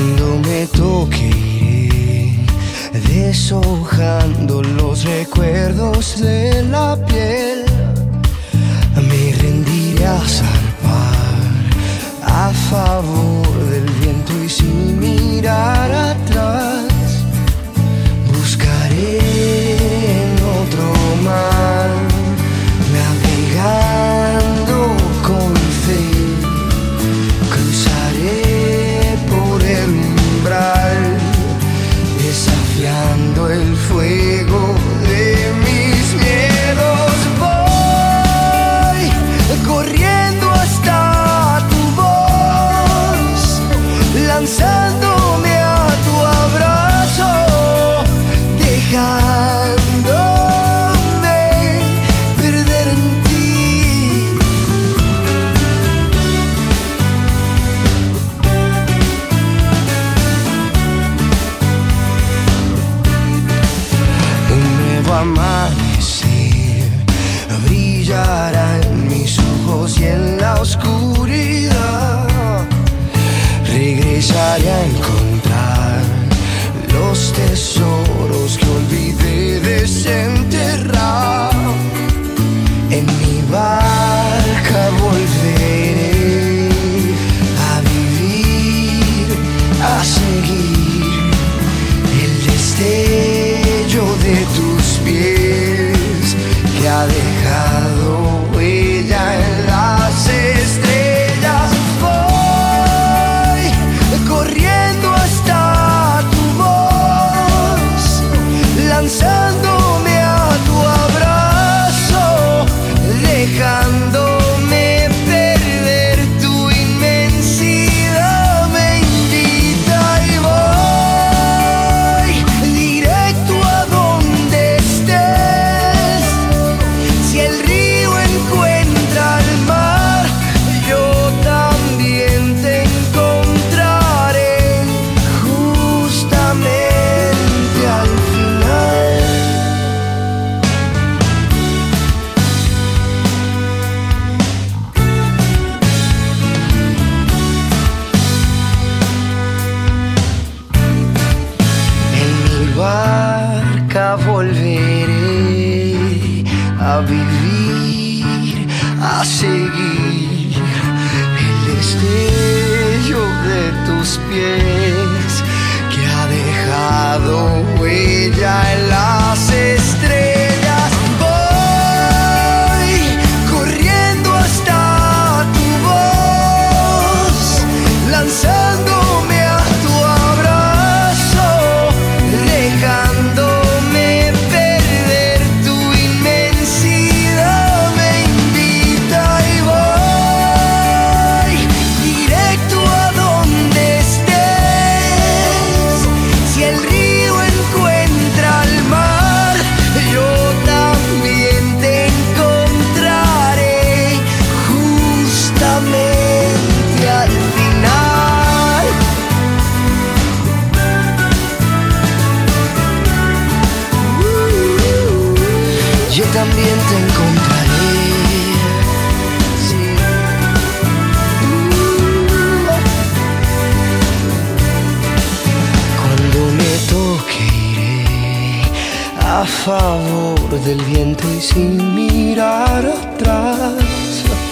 Cuando me toque iré deshojando los recuerdos de la piel. Me rendiré a zarpar a favor 让下 a vivir, a seguir el destello de tus pies. a favor del viento y sin mirar atrás.